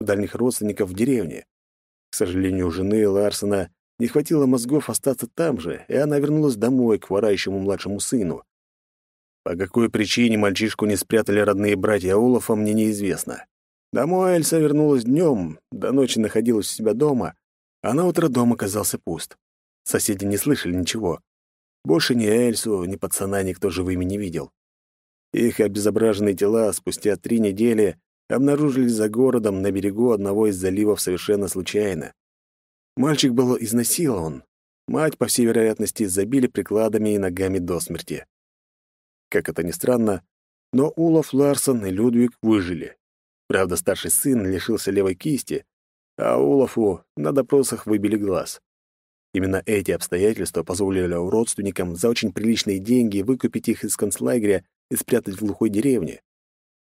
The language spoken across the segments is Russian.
дальних родственников в деревне. К сожалению, жены Ларсона не хватило мозгов остаться там же, и она вернулась домой к ворающему младшему сыну. По какой причине мальчишку не спрятали родные братья Улафа, мне неизвестно. Домой Эльса вернулась днем, до ночи находилась у себя дома, а на утро дом оказался пуст. Соседи не слышали ничего. Больше ни Эльсу, ни пацана никто живыми не видел. Их обезображенные тела спустя три недели обнаружились за городом на берегу одного из заливов совершенно случайно. Мальчик был изнасилован. Мать, по всей вероятности, забили прикладами и ногами до смерти. Как это ни странно, но Улов Ларсон и Людвиг выжили. Правда, старший сын лишился левой кисти, а Улафу на допросах выбили глаз. Именно эти обстоятельства позволили родственникам за очень приличные деньги выкупить их из концлагеря и спрятать в глухой деревне.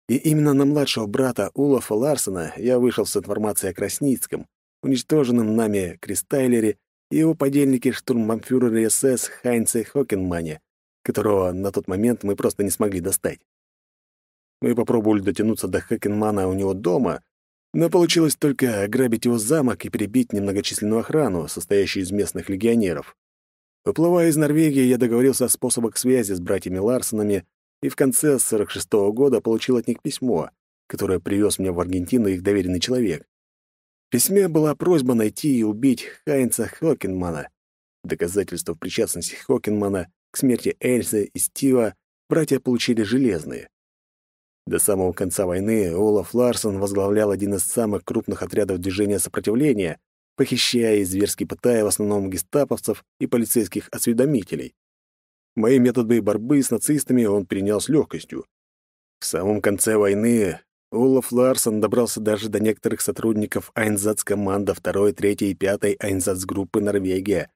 И именно на младшего брата Улафа Ларсона я вышел с информацией о Красницком, уничтоженном нами Кристайлере и его подельнике штурмбанфюрере СС Хайнце Хокенмане, которого на тот момент мы просто не смогли достать. Мы попробовали дотянуться до Хокенмана у него дома, но получилось только ограбить его замок и перебить немногочисленную охрану, состоящую из местных легионеров. Выплывая из Норвегии, я договорился о способах связи с братьями Ларсонами и в конце 46 -го года получил от них письмо, которое привез мне в Аргентину их доверенный человек. В письме была просьба найти и убить Хайнца Хокенмана. Доказательства причастности Хокенмана к смерти Эльзы и Стива братья получили железные. До самого конца войны Олаф Ларсон возглавлял один из самых крупных отрядов движения сопротивления, похищая и зверски пытая в основном гестаповцев и полицейских осведомителей. Мои методы борьбы с нацистами он принял с легкостью. В самом конце войны Олаф Ларсон добрался даже до некоторых сотрудников Айнзац-команда 2, 3 и 5 Айнзац-группы Норвегия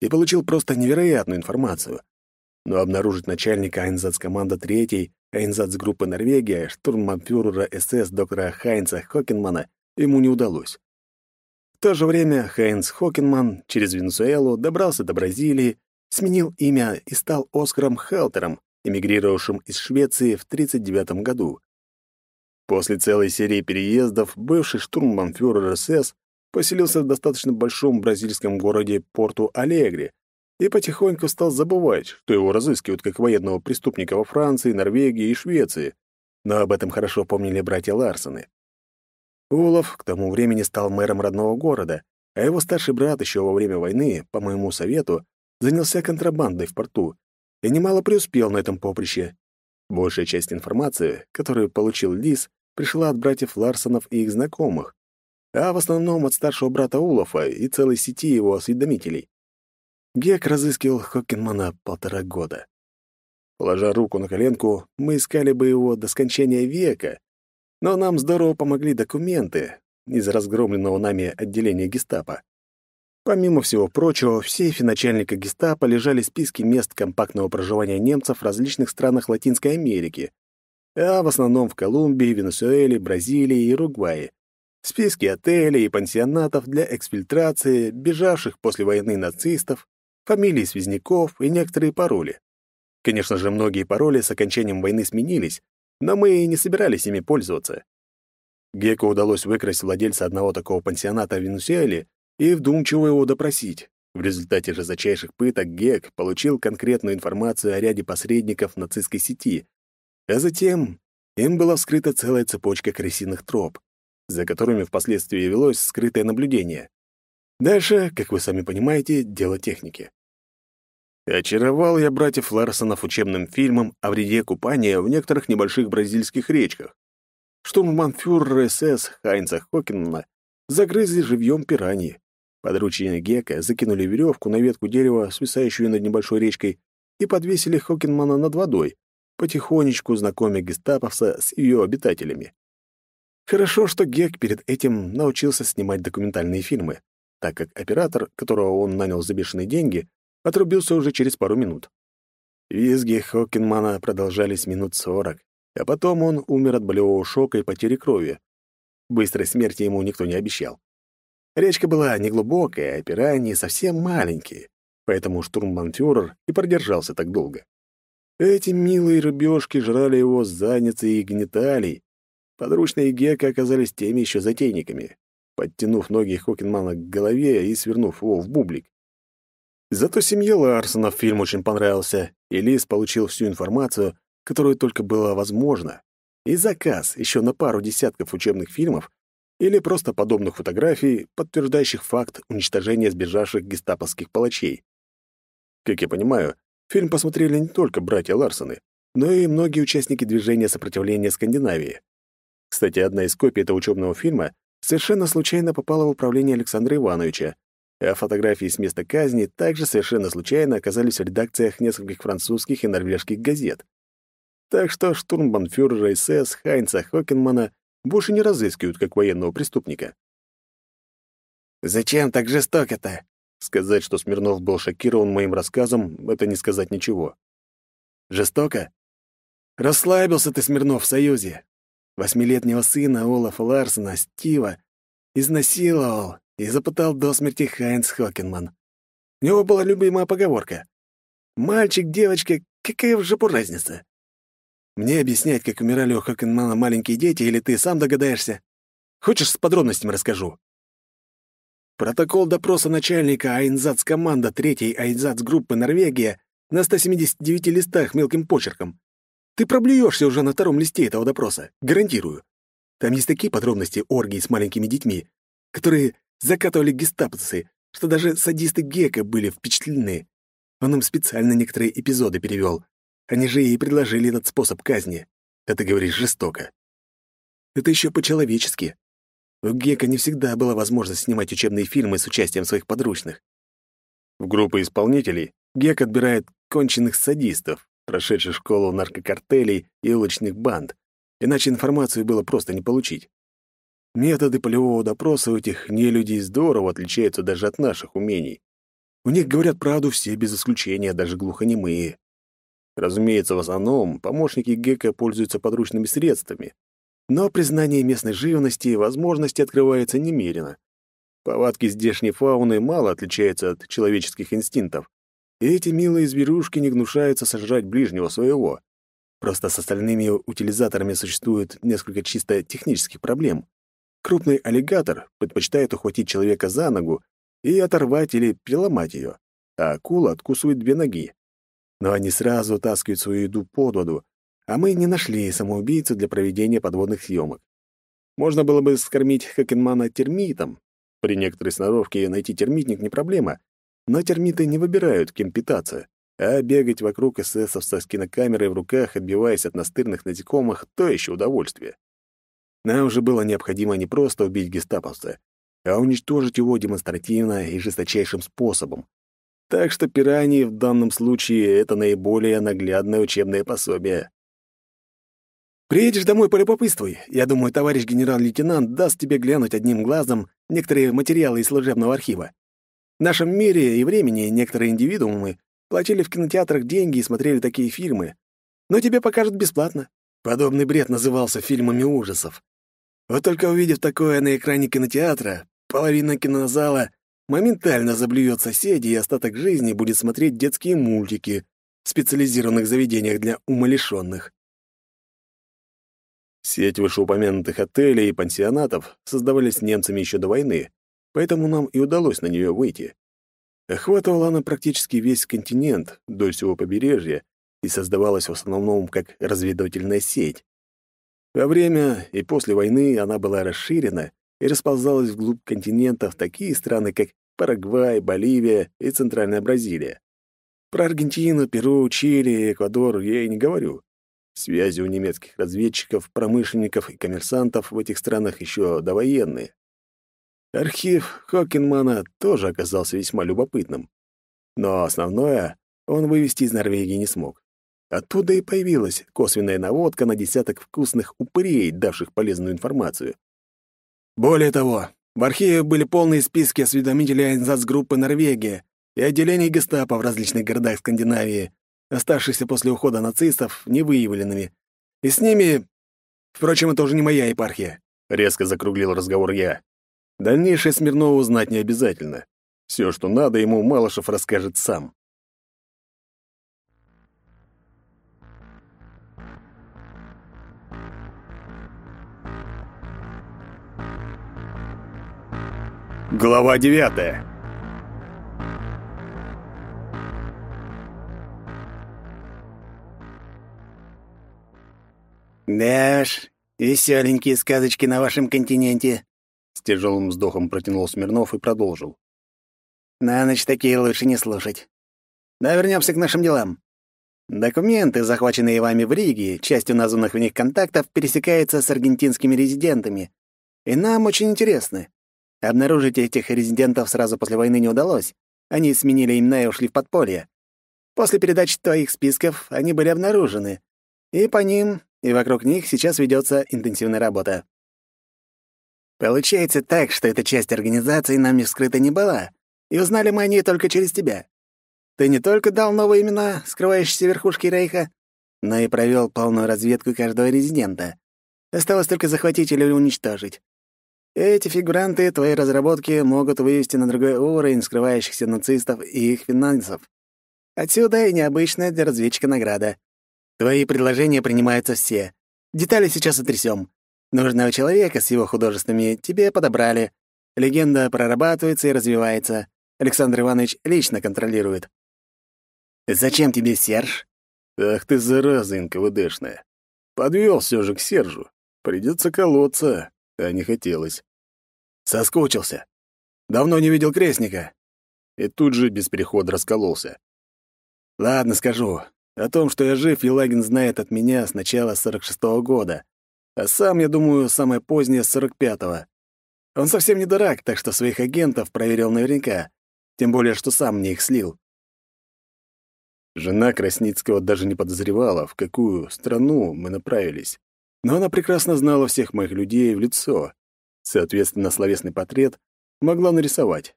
и получил просто невероятную информацию. Но обнаружить начальника Айнзац-команда 3 Айнзац-группы Норвегия, штурманфюрера СС доктора Хайнца Хокенмана, ему не удалось. В то же время Хайнц Хокенман через Венесуэлу добрался до Бразилии, сменил имя и стал Оскаром Хелтером, эмигрировавшим из Швеции в 1939 году. После целой серии переездов бывший штурманфюрер СС поселился в достаточно большом бразильском городе Порту-Алегре, и потихоньку стал забывать, что его разыскивают как военного преступника во Франции, Норвегии и Швеции. Но об этом хорошо помнили братья Ларсоны. Улов к тому времени стал мэром родного города, а его старший брат еще во время войны, по моему совету, занялся контрабандой в порту и немало преуспел на этом поприще. Большая часть информации, которую получил Лис, пришла от братьев Ларсонов и их знакомых, а в основном от старшего брата Улафа и целой сети его осведомителей. Гек разыскивал Хокенмана полтора года. Положа руку на коленку, мы искали бы его до скончания века, но нам здорово помогли документы из разгромленного нами отделения гестапо. Помимо всего прочего, в сейфе начальника гестапо лежали списки мест компактного проживания немцев в различных странах Латинской Америки, а в основном в Колумбии, Венесуэле, Бразилии и Уругвае. Списки отелей и пансионатов для эксфильтрации бежавших после войны нацистов, фамилии связняков и некоторые пароли. Конечно же, многие пароли с окончанием войны сменились, но мы и не собирались ими пользоваться. Геку удалось выкрасть владельца одного такого пансионата в Венесуэле и вдумчиво его допросить. В результате жесточайших пыток Гек получил конкретную информацию о ряде посредников нацистской сети, а затем им была вскрыта целая цепочка крысиных троп, за которыми впоследствии велось скрытое наблюдение. Дальше, как вы сами понимаете, дело техники. Очаровал я братьев Ларсонов учебным фильмом о вреде купания в некоторых небольших бразильских речках. Штурманфюрер СС Хайнца Хокинмана загрызли живьем пираньи. Подручные Гека закинули веревку на ветку дерева, свисающую над небольшой речкой, и подвесили Хокинмана над водой, потихонечку знакомя гестаповца с ее обитателями. Хорошо, что Гек перед этим научился снимать документальные фильмы, так как оператор, которого он нанял за бешеные деньги, отрубился уже через пару минут. Визги Хокинмана продолжались минут сорок, а потом он умер от болевого шока и потери крови. Быстрой смерти ему никто не обещал. Речка была неглубокая, а пираньи совсем маленькие, поэтому штурмбанфюрер и продержался так долго. Эти милые рыбешки жрали его с задницы и гениталий, подручные Гека оказались теми еще затейниками, подтянув ноги Хокенмана к голове и свернув его в бублик. Зато семье Ларсона фильм очень понравился, и Лис получил всю информацию, которую только было возможно, и заказ еще на пару десятков учебных фильмов или просто подобных фотографий, подтверждающих факт уничтожения сбежавших гестаповских палачей. Как я понимаю, фильм посмотрели не только братья Ларсоны, но и многие участники движения сопротивления Скандинавии. Кстати, одна из копий этого учебного фильма совершенно случайно попала в управление Александра Ивановича, а фотографии с места казни также совершенно случайно оказались в редакциях нескольких французских и норвежских газет. Так что штурмбанфюрера СС Хайнца Хокенмана больше не разыскивают как военного преступника. «Зачем так жестоко-то?» Сказать, что Смирнов был шокирован моим рассказом, это не сказать ничего. «Жестоко? Расслабился ты, Смирнов, в Союзе. Восьмилетнего сына Олафа Ларсона, Стива, изнасиловал и запытал до смерти Хайнц Хокенман. У него была любимая поговорка. «Мальчик, девочка, какая жопу разница?» Мне объяснять, как умирали у Хокенмана маленькие дети, или ты сам догадаешься? Хочешь, с подробностями расскажу? Протокол допроса начальника Айнзац-команда 3-й Айнзац-группы Норвегия на 179 листах мелким почерком. Ты проблюешься уже на втором листе этого допроса, гарантирую. Там есть такие подробности оргии с маленькими детьми, которые закатывали гестаповцы, что даже садисты Гека были впечатлены. Он им специально некоторые эпизоды перевел, они же и предложили этот способ казни. А ты говоришь жестоко. Это еще по-человечески. У Гека не всегда была возможность снимать учебные фильмы с участием своих подручных. В группы исполнителей Гек отбирает конченых садистов, прошедших школу наркокартелей и уличных банд, иначе информацию было просто не получить. Методы полевого допроса у этих нелюдей здорово отличаются даже от наших умений. У них говорят правду все без исключения, даже глухонемые. Разумеется, в основном помощники Гека пользуются подручными средствами, но признание местной живности и возможности открывается немерено. Повадки здешней фауны мало отличаются от человеческих инстинктов, и эти милые зверюшки не гнушаются сожрать ближнего своего. Просто с остальными утилизаторами существует несколько чисто технических проблем. Крупный аллигатор предпочитает ухватить человека за ногу и оторвать или переломать ее, а акула откусывает две ноги но они сразу таскают свою еду под воду, а мы не нашли самоубийцу для проведения подводных съемок. Можно было бы скормить Хакенмана термитом. При некоторой сноровке найти термитник не проблема, но термиты не выбирают, кем питаться, а бегать вокруг эсэсовца с кинокамерой в руках, отбиваясь от настырных насекомых, то еще удовольствие. Нам же было необходимо не просто убить гестаповца, а уничтожить его демонстративно и жесточайшим способом, так что пираньи в данном случае — это наиболее наглядное учебное пособие. «Приедешь домой, полюбопытствуй. Я думаю, товарищ генерал-лейтенант даст тебе глянуть одним глазом некоторые материалы из служебного архива. В нашем мире и времени некоторые индивидуумы платили в кинотеатрах деньги и смотрели такие фильмы. Но тебе покажут бесплатно. Подобный бред назывался фильмами ужасов. Вот только увидев такое на экране кинотеатра, половина кинозала моментально заблюет соседей и остаток жизни будет смотреть детские мультики в специализированных заведениях для умалишенных. Сеть вышеупомянутых отелей и пансионатов создавались немцами еще до войны, поэтому нам и удалось на нее выйти. Охватывала она практически весь континент вдоль всего побережья и создавалась в основном как разведывательная сеть. Во время и после войны она была расширена и расползалась вглубь континента в такие страны, как Парагвай, Боливия и Центральная Бразилия. Про Аргентину, Перу, Чили и Эквадор я и не говорю. Связи у немецких разведчиков, промышленников и коммерсантов в этих странах еще довоенные. Архив Хокенмана тоже оказался весьма любопытным. Но основное он вывести из Норвегии не смог. Оттуда и появилась косвенная наводка на десяток вкусных упырей, давших полезную информацию. Более того, в архиве были полные списки осведомителей Айнзац-группы Норвегия и отделений гестапо в различных городах Скандинавии, оставшихся после ухода нацистов невыявленными. И с ними... Впрочем, это уже не моя епархия. Резко закруглил разговор я. Дальнейшее Смирнову узнать не обязательно. Все, что надо, ему Малышев расскажет сам. Глава девятая. «Да уж, весёленькие сказочки на вашем континенте», — с тяжелым вздохом протянул Смирнов и продолжил. «На ночь такие лучше не слушать. Да вернёмся к нашим делам. Документы, захваченные вами в Риге, частью названных в них контактов, пересекаются с аргентинскими резидентами. И нам очень интересны. Обнаружить этих резидентов сразу после войны не удалось. Они сменили имена и ушли в подполье. После передачи твоих списков они были обнаружены. И по ним и вокруг них сейчас ведется интенсивная работа. Получается так, что эта часть организации нами вскрыта не была, и узнали мы о ней только через тебя. Ты не только дал новые имена, скрывающиеся верхушки Рейха, но и провел полную разведку каждого резидента. Осталось только захватить или уничтожить. Эти фигуранты твоей разработки могут вывести на другой уровень скрывающихся нацистов и их финансов. Отсюда и необычная для разведчика награда. Твои предложения принимаются все. Детали сейчас отрясем. Нужного человека с его художествами тебе подобрали. Легенда прорабатывается и развивается. Александр Иванович лично контролирует. Зачем тебе Серж? Ах ты, зараза НКВДшная. Подвел все же к Сержу. Придется колоться, а не хотелось. Соскучился. Давно не видел крестника. И тут же без перехода раскололся. Ладно, скажу. О том, что я жив, Елагин знает от меня с начала 46-го года, а сам, я думаю, самое позднее с 45-го. Он совсем не дурак, так что своих агентов проверил наверняка, тем более, что сам мне их слил. Жена Красницкого даже не подозревала, в какую страну мы направились. Но она прекрасно знала всех моих людей в лицо. Соответственно, словесный портрет могла нарисовать.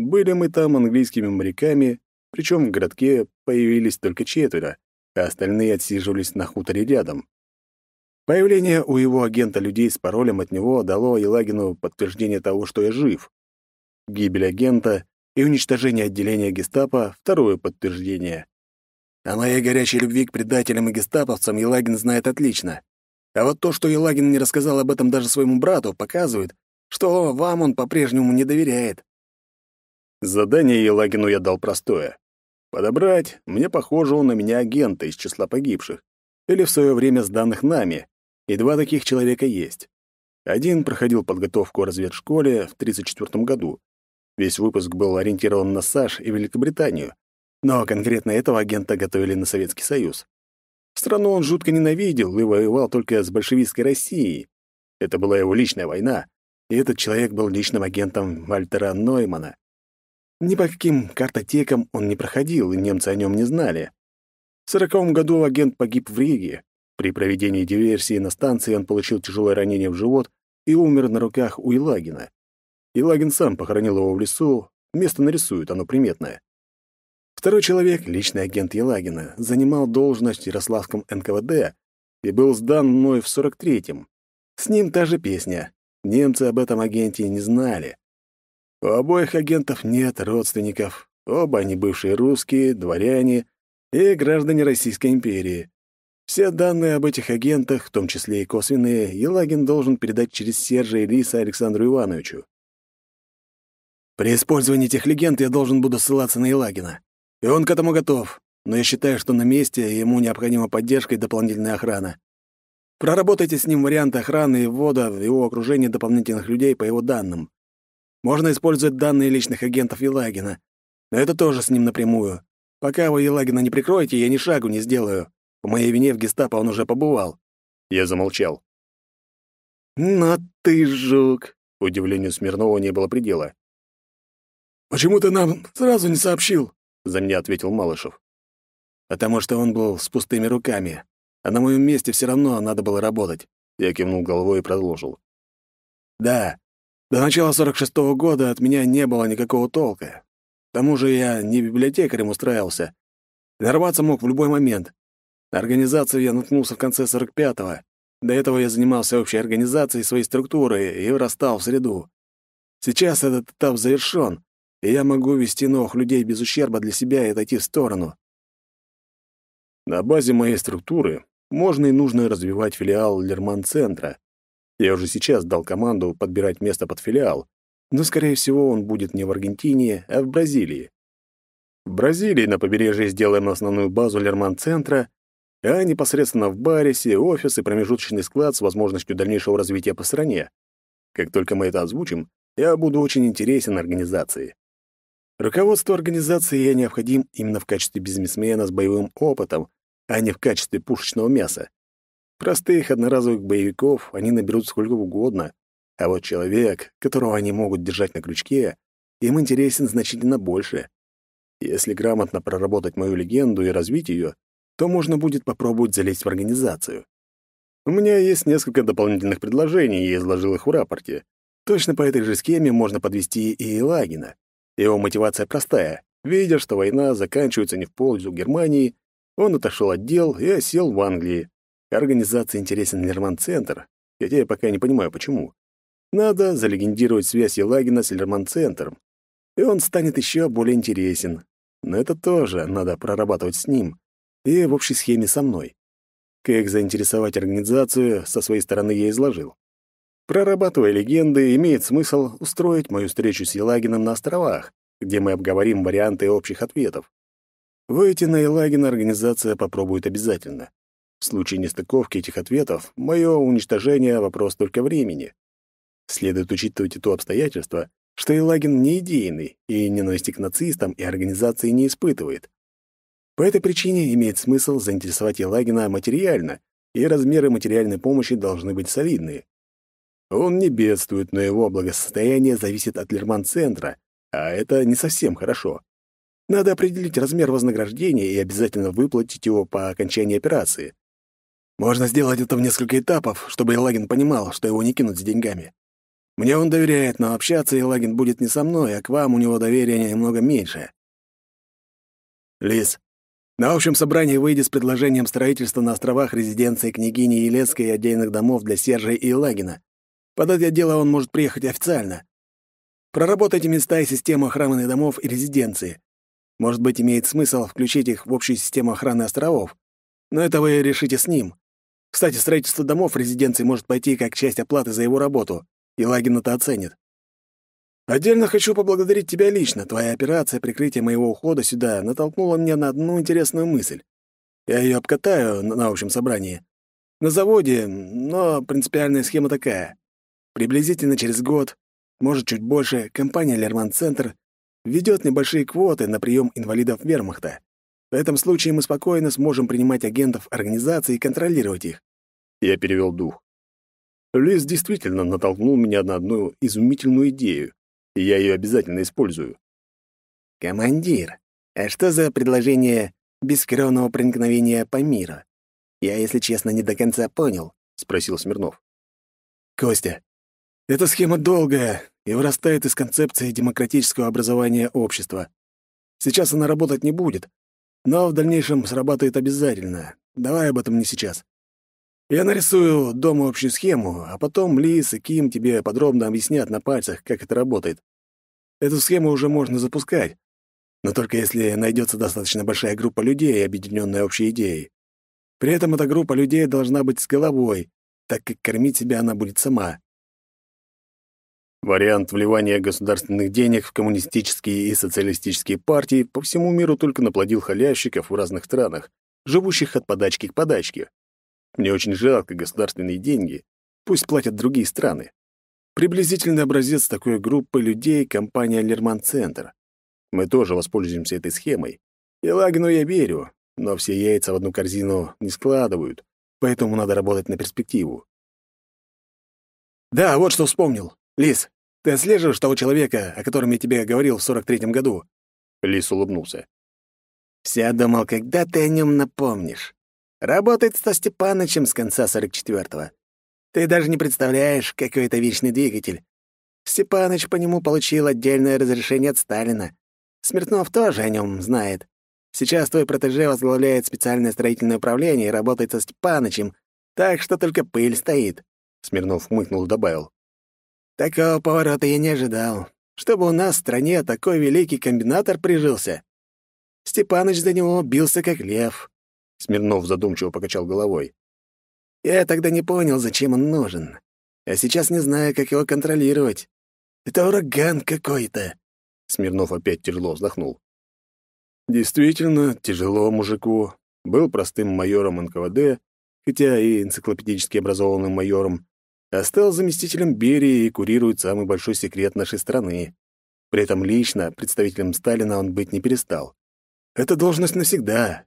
Были мы там английскими моряками, причем в городке появились только четверо, а остальные отсиживались на хуторе рядом. Появление у его агента людей с паролем от него дало Елагину подтверждение того, что я жив. Гибель агента и уничтожение отделения гестапо — второе подтверждение. О моей горячей любви к предателям и гестаповцам Елагин знает отлично. А вот то, что Елагин не рассказал об этом даже своему брату, показывает, что вам он по-прежнему не доверяет. Задание Елагину я дал простое. Подобрать, мне похожего на меня агента из числа погибших, или в свое время сданных нами, и два таких человека есть. Один проходил подготовку разведшколе в 1934 году. Весь выпуск был ориентирован на САШ и Великобританию, но конкретно этого агента готовили на Советский Союз. Страну он жутко ненавидел и воевал только с большевистской Россией. Это была его личная война, и этот человек был личным агентом Вальтера Ноймана. Ни по каким картотекам он не проходил, и немцы о нем не знали. В сороковом году агент погиб в Риге. При проведении диверсии на станции он получил тяжелое ранение в живот и умер на руках у Илагина. Илагин сам похоронил его в лесу, место нарисует, оно приметное. Второй человек, личный агент Елагина, занимал должность в Ярославском НКВД и был сдан мной в 43-м. С ним та же песня. Немцы об этом агенте не знали. У обоих агентов нет родственников. Оба они бывшие русские, дворяне и граждане Российской империи. Все данные об этих агентах, в том числе и косвенные, Елагин должен передать через Сержа и Лиса Александру Ивановичу. При использовании этих легенд я должен буду ссылаться на Елагина. И он к этому готов, но я считаю, что на месте ему необходима поддержка и дополнительная охрана. Проработайте с ним варианты охраны и ввода в его окружение дополнительных людей по его данным. Можно использовать данные личных агентов Елагина, но это тоже с ним напрямую. Пока вы Елагина не прикроете, я ни шагу не сделаю. По моей вине в гестапо он уже побывал». Я замолчал. «Но ты жук!» — удивлению Смирнова не было предела. «Почему ты нам сразу не сообщил?» — за меня ответил Малышев. «Потому что он был с пустыми руками, а на моем месте все равно надо было работать». Я кивнул головой и продолжил. «Да, до начала 46-го года от меня не было никакого толка. К тому же я не библиотекарем устраивался. Нарваться мог в любой момент. На организацию я наткнулся в конце 45-го. До этого я занимался общей организацией своей структуры и вырастал в среду. Сейчас этот этап завершён, и я могу вести новых людей без ущерба для себя и отойти в сторону. На базе моей структуры можно и нужно развивать филиал Лерман-центра, я уже сейчас дал команду подбирать место под филиал, но, скорее всего, он будет не в Аргентине, а в Бразилии. В Бразилии на побережье сделаем основную базу Лерман-центра, а непосредственно в Барисе офис и промежуточный склад с возможностью дальнейшего развития по стране. Как только мы это озвучим, я буду очень интересен организации. Руководству организации я необходим именно в качестве бизнесмена с боевым опытом, а не в качестве пушечного мяса. Простых одноразовых боевиков они наберут сколько угодно, а вот человек, которого они могут держать на крючке, им интересен значительно больше. Если грамотно проработать мою легенду и развить ее, то можно будет попробовать залезть в организацию. У меня есть несколько дополнительных предложений, я изложил их в рапорте. Точно по этой же схеме можно подвести и Елагина. Его мотивация простая. Видя, что война заканчивается не в пользу Германии, он отошел от дел и осел в Англии. Организации интересен Лерман-центр, хотя я пока не понимаю, почему. Надо залегендировать связь Елагина с Лерман-центром, и он станет еще более интересен. Но это тоже надо прорабатывать с ним и в общей схеме со мной. Как заинтересовать организацию, со своей стороны я изложил. Прорабатывая легенды, имеет смысл устроить мою встречу с Елагином на островах, где мы обговорим варианты общих ответов. Выйти на Елагина организация попробует обязательно. В случае нестыковки этих ответов, мое уничтожение — вопрос только времени. Следует учитывать и то обстоятельство, что Елагин не идейный и ненависти к нацистам и организации не испытывает. По этой причине имеет смысл заинтересовать Елагина материально, и размеры материальной помощи должны быть солидные. Он не бедствует, но его благосостояние зависит от Лерман-центра, а это не совсем хорошо. Надо определить размер вознаграждения и обязательно выплатить его по окончании операции. Можно сделать это в несколько этапов, чтобы Елагин понимал, что его не кинут с деньгами. Мне он доверяет, но общаться Елагин будет не со мной, а к вам у него доверия немного меньше. Лис, на общем собрании выйди с предложением строительства на островах резиденции княгини Елецкой и отдельных домов для Сержа и Лагина. Под это дело он может приехать официально. Проработайте места и систему охраны домов и резиденции. Может быть, имеет смысл включить их в общую систему охраны островов. Но это вы решите с ним. Кстати, строительство домов резиденции может пойти как часть оплаты за его работу, и Лагин это оценит. Отдельно хочу поблагодарить тебя лично. Твоя операция прикрытия моего ухода сюда натолкнула меня на одну интересную мысль. Я ее обкатаю на общем собрании. На заводе, но принципиальная схема такая. Приблизительно через год, может, чуть больше, компания «Лерман-центр» ведет небольшие квоты на прием инвалидов вермахта. В этом случае мы спокойно сможем принимать агентов организации и контролировать их. Я перевел дух. Лис действительно натолкнул меня на одну изумительную идею и я ее обязательно использую. «Командир, а что за предложение бескровного проникновения по миру? Я, если честно, не до конца понял», — спросил Смирнов. «Костя, эта схема долгая и вырастает из концепции демократического образования общества. Сейчас она работать не будет, но в дальнейшем срабатывает обязательно. Давай об этом не сейчас. Я нарисую дома общую схему, а потом Лис и Ким тебе подробно объяснят на пальцах, как это работает. Эту схему уже можно запускать, но только если найдется достаточно большая группа людей, объединенная общей идеей. При этом эта группа людей должна быть с головой, так как кормить себя она будет сама. Вариант вливания государственных денег в коммунистические и социалистические партии по всему миру только наплодил халявщиков в разных странах, живущих от подачки к подачке. Мне очень жалко государственные деньги. Пусть платят другие страны. Приблизительный образец такой группы людей — компания «Лерман-центр». Мы тоже воспользуемся этой схемой. И Лагину я верю, но все яйца в одну корзину не складывают, поэтому надо работать на перспективу. «Да, вот что вспомнил. Лис, ты отслеживаешь того человека, о котором я тебе говорил в сорок третьем году?» Лис улыбнулся. «Вся думал, когда ты о нем напомнишь. Работает со Степанычем с конца 44-го. Ты даже не представляешь, какой это вечный двигатель. Степаныч по нему получил отдельное разрешение от Сталина. Смирнов тоже о нем знает. Сейчас твой протеже возглавляет специальное строительное управление и работает со Степанычем, так что только пыль стоит», — Смирнов хмыкнул и добавил. «Такого поворота я не ожидал. Чтобы у нас в стране такой великий комбинатор прижился. Степаныч за него бился как лев. Смирнов задумчиво покачал головой. «Я тогда не понял, зачем он нужен. А сейчас не знаю, как его контролировать. Это ураган какой-то!» Смирнов опять тяжело вздохнул. Действительно, тяжело мужику. Был простым майором НКВД, хотя и энциклопедически образованным майором, а стал заместителем Берии и курирует самый большой секрет нашей страны. При этом лично представителем Сталина он быть не перестал. Это должность навсегда.